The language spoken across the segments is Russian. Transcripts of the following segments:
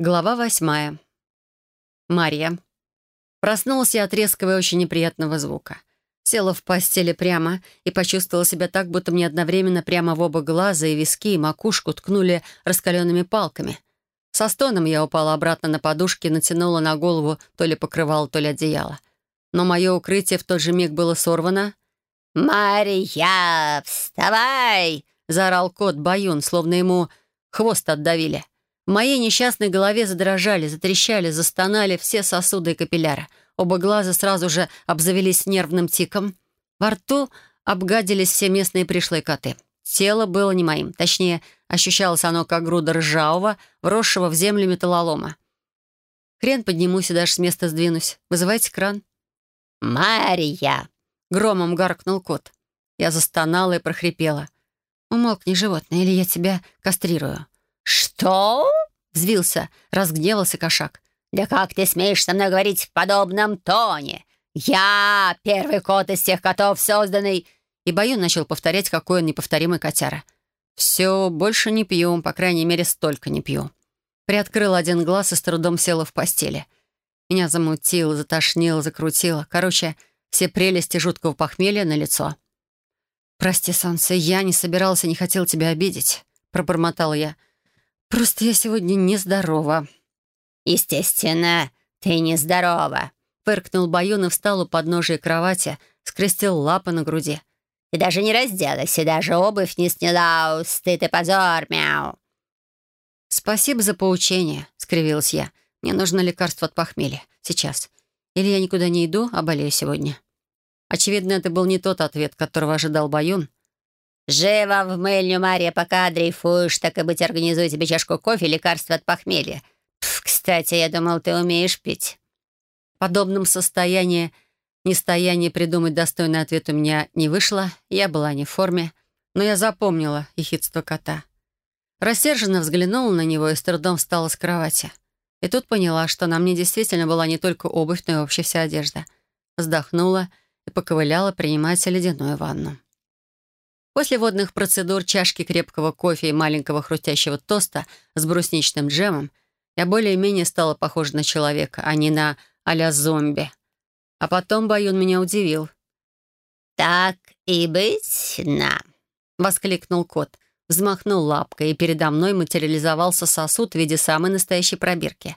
Глава восьмая. Марья. Проснулась я от резкого и очень неприятного звука. Села в постели прямо и почувствовала себя так, будто мне одновременно прямо в оба глаза и виски, и макушку ткнули раскаленными палками. Со стоном я упала обратно на подушки и натянула на голову то ли покрывало, то ли одеяло. Но мое укрытие в тот же миг было сорвано. «Марья, вставай!» — заорал кот Баюн, словно ему хвост отдавили. В моей несчастной голове задрожали, затрещали, застонали все сосуды и капилляры. Оба глаза сразу же обзавелись нервным тиком. Во рту обгадились все местные пришлые коты. Тело было не моим. Точнее, ощущалось оно как груда ржавого, вросшего в землю металлолома. Хрен поднимусь и даже с места сдвинусь. Вызывайте кран. «Мария!» — громом гаркнул кот. Я застонала и прохрипела. «Умолкни, животное, или я тебя кастрирую». «Что?» — взвился, разгневался кошак. «Да как ты смеешь со мной говорить в подобном тоне? Я первый кот из всех котов, созданный...» И Баюн начал повторять, какой он неповторимый котяра. «Все, больше не пью, по крайней мере, столько не пью». Приоткрыл один глаз и с трудом села в постели. Меня замутило, затошнило, закрутило. Короче, все прелести жуткого похмелья на лицо. «Прости, солнце, я не собирался, не хотел тебя обидеть», — пробормотала я. «Просто я сегодня нездорова». «Естественно, ты нездорова», — фыркнул Баюн и встал у подножия кровати, скрестил лапы на груди. «Ты даже не разделась и даже обувь не сняла. Стыд и позор, мяу». «Спасибо за поучение», — скривилась я. «Мне нужно лекарство от похмелья. Сейчас. Или я никуда не иду, а болею сегодня». Очевидно, это был не тот ответ, которого ожидал Баюн, «Живо в мыльню, Мария, пока дрейфуешь, так и быть, организуй тебе чашку кофе и лекарство от похмелья. Пф, кстати, я думал, ты умеешь пить». В подобном состоянии нестояние придумать достойный ответ у меня не вышло, я была не в форме, но я запомнила ехидство кота. Рассерженно взглянула на него и с трудом встала с кровати. И тут поняла, что на мне действительно была не только обувь, но и вообще вся одежда. Вздохнула и поковыляла принимать ледяную ванну. После водных процедур, чашки крепкого кофе и маленького хрустящего тоста с брусничным джемом я более-менее стала похожа на человека, а не на а зомби. А потом Баюн меня удивил. «Так и быть, на!» — воскликнул кот. Взмахнул лапкой, и передо мной материализовался сосуд в виде самой настоящей пробирки.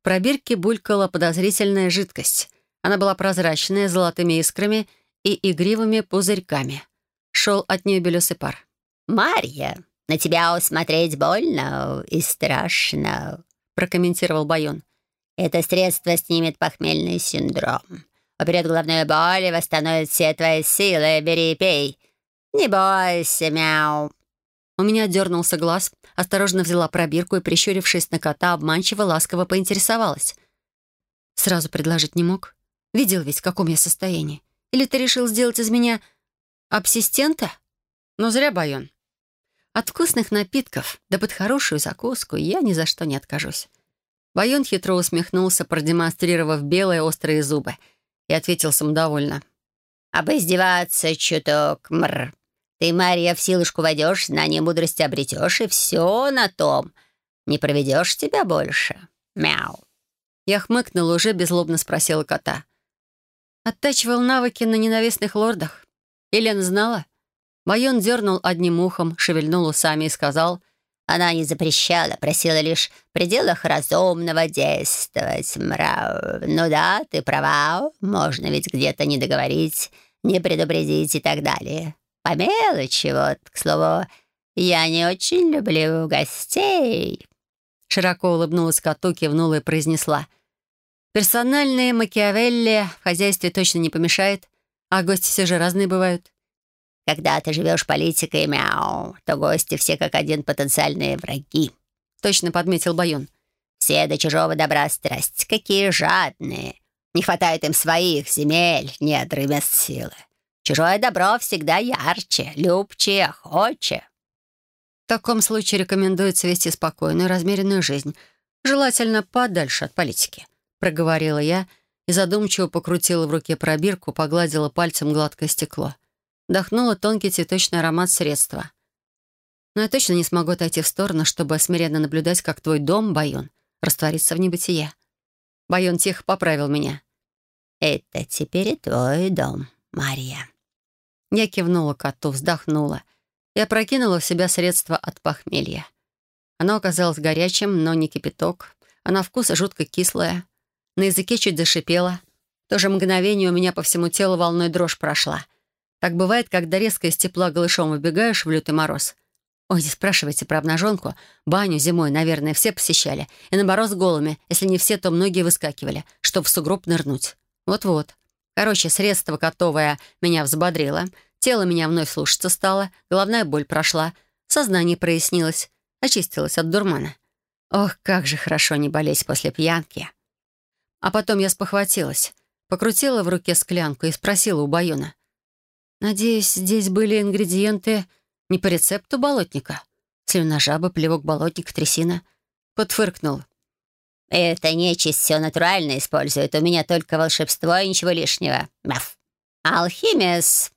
В пробирке булькала подозрительная жидкость. Она была прозрачная, золотыми искрами и игривыми пузырьками шел от нее белесый пар. «Марья, на тебя усмотреть больно и страшно», — прокомментировал Байон. «Это средство снимет похмельный синдром. Уберет головную боль и восстановит все твои силы. Бери и пей. Не бойся, мяу». У меня дернулся глаз, осторожно взяла пробирку и, прищурившись на кота, обманчиво ласково поинтересовалась. «Сразу предложить не мог? Видел ведь, в каком я состоянии. Или ты решил сделать из меня Абсистента? Но зря Байон. От вкусных напитков, да под хорошую закуску, я ни за что не откажусь. Байон хитро усмехнулся, продемонстрировав белые острые зубы, и ответил самодовольно. «Обоздеваться чуток, мр. Ты, Марья, в силушку войдешь, знание мудрости обретешь, и все на том. Не проведешь тебя больше. Мяу». Я хмыкнула, уже беззлобно спросила кота. «Оттачивал навыки на ненавистных лордах?» Елена знала? Майон дернул одним ухом, шевельнул усами и сказал, «Она не запрещала, просила лишь в пределах разумного действовать, мрав. Ну да, ты права, можно ведь где-то не договорить, не предупредить и так далее. По мелочи вот, к слову, я не очень люблю гостей». Широко улыбнулась коту, кивнула и произнесла. «Персональные Макиавелли в хозяйстве точно не помешает. А гости все же разные бывают. Когда ты живешь политикой, мяу, то гости все как один потенциальные враги. Точно подметил Баюн. Все до чужого добра страсть. Какие жадные. Не хватает им своих земель, недр и мест силы. Чужое добро всегда ярче, любче, охоче. В таком случае рекомендуется вести спокойную, размеренную жизнь. Желательно подальше от политики, проговорила я, — и задумчиво покрутила в руке пробирку, погладила пальцем гладкое стекло. Вдохнула тонкий цветочный аромат средства. Но я точно не смогу отойти в сторону, чтобы смиренно наблюдать, как твой дом, Байон, раствориться в небытие. Байон тихо поправил меня. «Это теперь и твой дом, Мария». Я кивнула коту, вздохнула и опрокинула в себя средство от похмелья. Оно оказалось горячим, но не кипяток, а на вкус жутко кислое. На языке чуть зашипело. В то же мгновение у меня по всему телу волной дрожь прошла. Так бывает, когда резко из тепла голышом выбегаешь в лютый мороз. Ой, не спрашивайте про обнаженку. Баню зимой, наверное, все посещали. И на мороз голыми. Если не все, то многие выскакивали, чтобы в сугроб нырнуть. Вот-вот. Короче, средство котовое меня взбодрило. Тело меня вновь слушаться стало. Головная боль прошла. Сознание прояснилось. Очистилось от дурмана. Ох, как же хорошо не болеть после пьянки. А потом я спохватилась. Покрутила в руке склянку и спросила у Баюна. «Надеюсь, здесь были ингредиенты не по рецепту болотника? Слюна жабы, плевок болотник, трясина?» Кот фыркнул. «Это нечисть все натурально использует. У меня только волшебство и ничего лишнего. Мяф. Алхимис».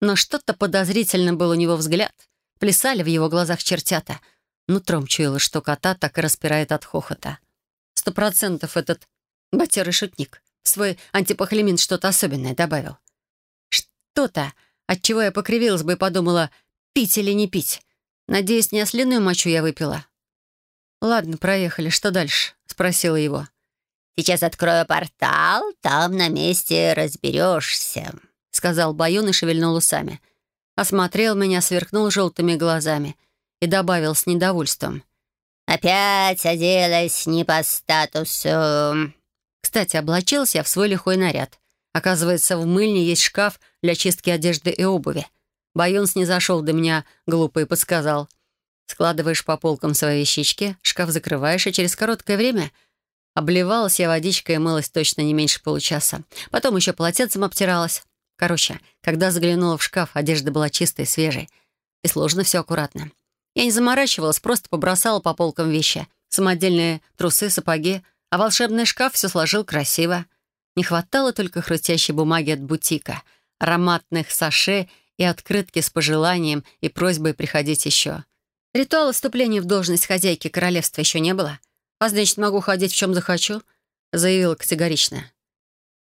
Но что-то подозрительно был у него взгляд. Плясали в его глазах чертята. Нутром чуяла, что кота так и распирает от хохота. Сто процентов этот батерый шутник свой антипохлемин что-то особенное добавил. Что-то, от чего я покривилась бы и подумала, пить или не пить. Надеюсь, не ослиную мочу я выпила. «Ладно, проехали. Что дальше?» — спросила его. «Сейчас открою портал, там на месте разберешься», — сказал Баюн и шевельнул усами. Осмотрел меня, сверкнул желтыми глазами и добавил с недовольством. «Опять оделась не по статусу». Кстати, облачился я в свой лихой наряд. Оказывается, в мыльне есть шкаф для чистки одежды и обуви. Баюн снизошел до меня глупо и подсказал. Складываешь по полкам свои вещички, шкаф закрываешь, и через короткое время обливалась я водичкой и мылась точно не меньше получаса. Потом еще полотенцем обтиралась. Короче, когда заглянула в шкаф, одежда была чистой, свежей. И сложно все аккуратно. Я не заморачивалась, просто побросала по полкам вещи. Самодельные трусы, сапоги, а волшебный шкаф все сложил красиво. Не хватало только хрустящей бумаги от бутика, ароматных саше и открытки с пожеланием и просьбой приходить еще. Ритуала вступления в должность хозяйки королевства еще не было. А значит, могу ходить в чем захочу, заявила категорично.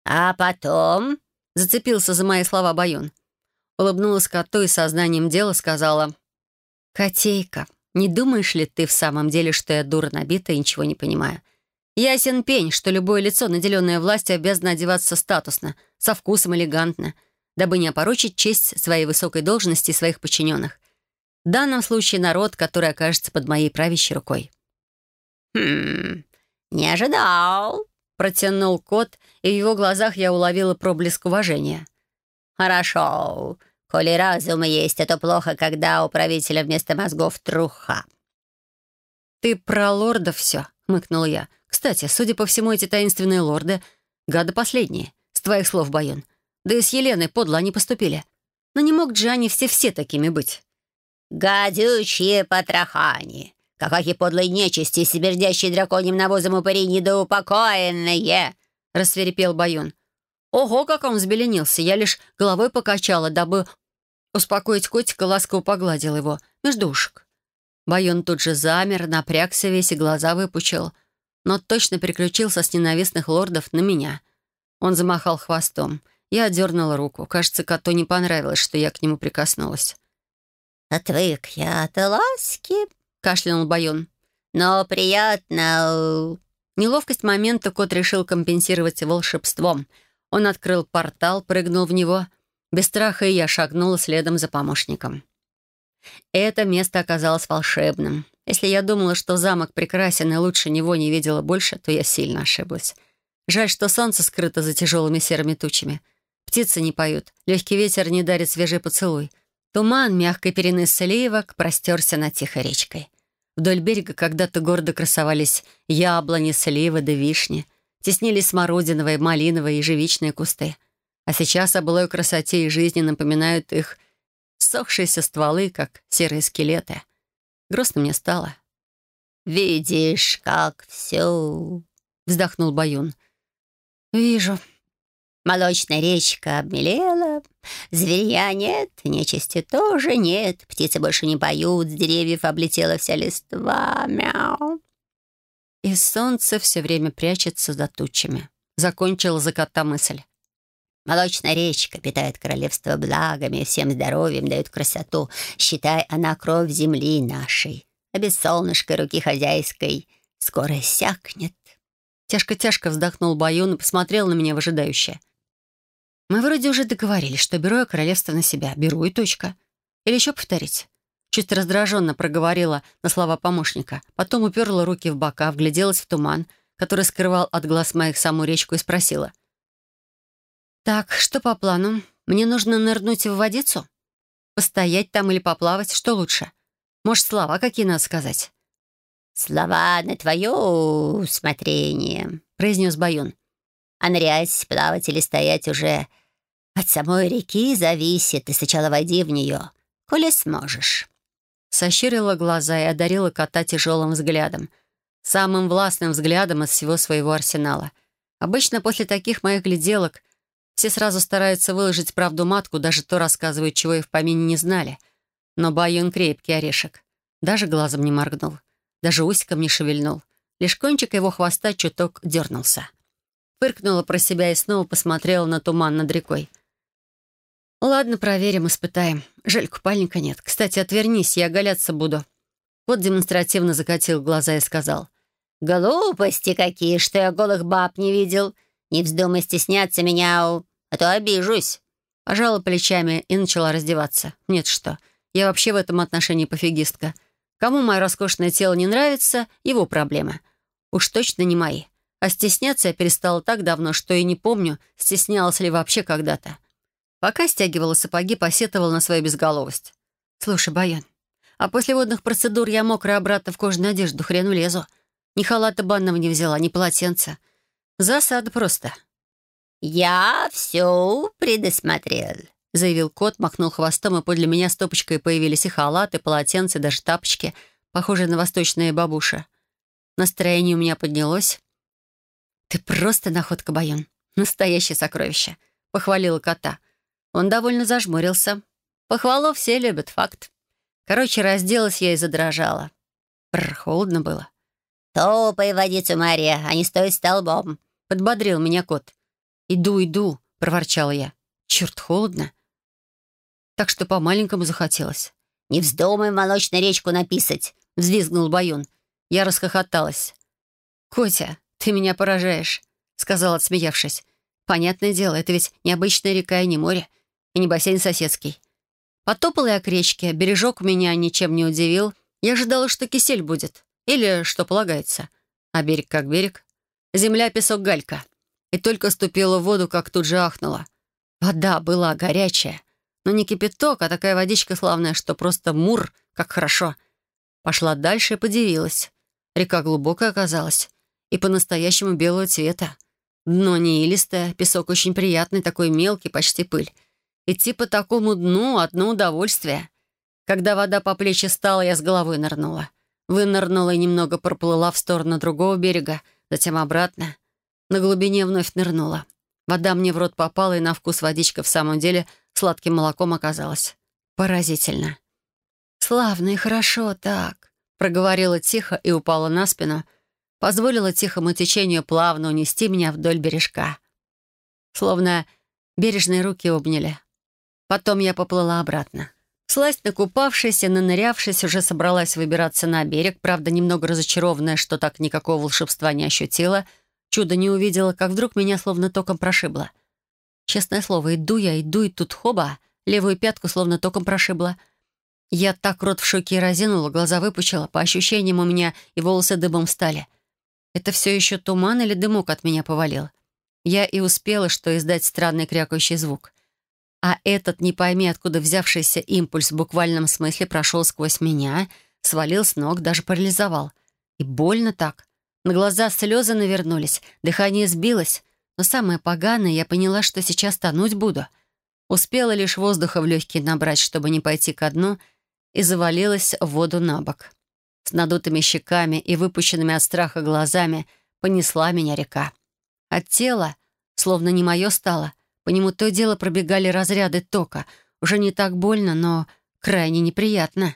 А потом Зацепился за мои слова Баюн. Улыбнулась коту и сознанием дела сказала. «Котейка, не думаешь ли ты в самом деле, что я дура набита и ничего не понимаю? Ясен пень, что любое лицо, наделенное властью, обязано одеваться статусно, со вкусом, элегантно, дабы не опорочить честь своей высокой должности и своих подчиненных. В данном случае народ, который окажется под моей правящей рукой». «Хм, не ожидал», Протянул кот, и в его глазах я уловила проблеск уважения. «Хорошо. Коли разум есть, это плохо, когда у правителя вместо мозгов труха». «Ты про лорда все», — хмыкнул я. «Кстати, судя по всему, эти таинственные лорды — гады последние, с твоих слов, Байон. Да и с Еленой подло они поступили. Но не мог же они все-все такими быть». «Гадючие потрохани. Какахи подлой нечисти, смердящие драконьим навозом упыри недоупокоенные!» — рассверепел Баюн. «Ого, как он взбеленился! Я лишь головой покачала, дабы успокоить котика, ласково погладил его между ушек. Баюн тут же замер, напрягся весь и глаза выпучил, но точно переключился с ненавистных лордов на меня. Он замахал хвостом. Я отдернула руку. Кажется, коту не понравилось, что я к нему прикоснулась. «Отвык я от ласки», — кашлянул Байон. «Но приятно...» Неловкость момента кот решил компенсировать волшебством. Он открыл портал, прыгнул в него. Без страха и я шагнула следом за помощником. Это место оказалось волшебным. Если я думала, что замок прекрасен и лучше него не видела больше, то я сильно ошиблась. Жаль, что солнце скрыто за тяжелыми серыми тучами. Птицы не поют, легкий ветер не дарит свежий поцелуй. Туман мягкой перены сливок простерся над тихой речкой. Вдоль берега когда-то гордо красовались яблони, сливы да вишни. Теснились смородиновые, малиновые ежевичные кусты. А сейчас о былой красоте и жизни напоминают их сохшиеся стволы, как серые скелеты. Грустно мне стало. «Видишь, как все...» — вздохнул Баюн. «Вижу», Молочная речка обмелела, зверя нет, нечисти тоже нет, птицы больше не поют, с деревьев облетела вся листва, мяу. и солнце все время прячется за тучами. Закончила за кота мысль. Молочная речка питает королевство благами, всем здоровьем дает красоту. Считай, она кровь земли нашей. А без солнышка руки хозяйской скоро иссякнет. Тяжко-тяжко вздохнул Баюн и посмотрел на меня выжидающе. Мы вроде уже договорились, что беру я королевство на себя. Беру и точка. Или еще повторить? Чуть раздраженно проговорила на слова помощника. Потом уперла руки в бока, вгляделась в туман, который скрывал от глаз моих саму речку, и спросила. «Так, что по плану? Мне нужно нырнуть в водицу? Постоять там или поплавать? Что лучше? Может, слова какие надо сказать?» «Слова на твое усмотрение», — произнес Баюн. «А нырять, плавать или стоять уже от самой реки зависит. Ты сначала войди в нее, коли сможешь». Сощурила глаза и одарила кота тяжелым взглядом. Самым властным взглядом из всего своего арсенала. Обычно после таких моих гляделок все сразу стараются выложить правду матку, даже то рассказывают, чего и в помине не знали. Но Байон крепкий орешек. Даже глазом не моргнул. Даже усиком не шевельнул. Лишь кончик его хвоста чуток дернулся. Фыркнула про себя и снова посмотрела на туман над рекой. «Ладно, проверим, испытаем. Жаль, купальника нет. Кстати, отвернись, я оголяться буду». Вот демонстративно закатил глаза и сказал. «Глупости какие, что я голых баб не видел. Не вздумай стесняться меня, а то обижусь». Пожала плечами и начала раздеваться. Нет что, я вообще в этом отношении пофигистка. Кому мое роскошное тело не нравится, его проблемы. Уж точно не мои. А стесняться я перестала так давно, что и не помню, стеснялась ли вообще когда-то. Пока стягивала сапоги, посетовала на свою безголовость. «Слушай, Баян, а после водных процедур я мокрая обратно в кожаную одежду хрен влезу. Ни халата банного не взяла, ни полотенца. Засада просто». «Я все предусмотрел», — заявил кот, махнул хвостом, и подле меня стопочкой появились и халаты, полотенца, и даже тапочки, похожие на восточные бабуши. Настроение у меня поднялось. «Ты просто находка, Баян. Настоящее сокровище», — похвалила кота. Он довольно зажмурился. Похвалу все любят, факт. Короче, разделась я и задрожала. Бррр, холодно было. «Топай водицу, Мария, а не стой столбом», — подбодрил меня кот. «Иду, иду», — проворчала я. «Черт, холодно». Так что по-маленькому захотелось. «Не вздумай в молочную речку написать», — взвизгнул Баюн. Я расхохоталась. «Котя, ты меня поражаешь», — сказал, отсмеявшись. «Понятное дело, это ведь необычная река и не море и не бассейн соседский. Потопал я к речке, бережок меня ничем не удивил. Я ожидала, что кисель будет. Или что полагается. А берег как берег. Земля, песок, галька. И только ступила в воду, как тут же ахнула. Вода была горячая. Но не кипяток, а такая водичка славная, что просто мур, как хорошо. Пошла дальше и подивилась. Река глубокая оказалась. И по-настоящему белого цвета. Дно не илистое, песок очень приятный, такой мелкий, почти пыль. Идти по такому дну — одно удовольствие. Когда вода по плечи стала, я с головой нырнула. Вынырнула и немного проплыла в сторону другого берега, затем обратно. На глубине вновь нырнула. Вода мне в рот попала, и на вкус водичка в самом деле сладким молоком оказалась. Поразительно. «Славно и хорошо так», — проговорила тихо и упала на спину, позволила тихому течению плавно унести меня вдоль бережка. Словно бережные руки обняли, Потом я поплыла обратно. Сласть накупавшись и нанырявшись, уже собралась выбираться на берег, правда, немного разочарованная, что так никакого волшебства не ощутила, чудо не увидела, как вдруг меня словно током прошибло. Честное слово, иду я, иду, и тут хоба, левую пятку словно током прошибла. Я так рот в шоке разинула, глаза выпучила, по ощущениям у меня и волосы дыбом встали. Это все еще туман или дымок от меня повалил? Я и успела, что издать странный крякающий звук — а этот, не пойми откуда взявшийся импульс в буквальном смысле прошел сквозь меня, свалил с ног, даже парализовал. И больно так. На глаза слезы навернулись, дыхание сбилось. Но самое поганое, я поняла, что сейчас тонуть буду. Успела лишь воздуха в легкие набрать, чтобы не пойти ко дну, и завалилась в воду на бок. С надутыми щеками и выпущенными от страха глазами понесла меня река. От тела, словно не мое стало, по нему то дело пробегали разряды тока. Уже не так больно, но крайне неприятно.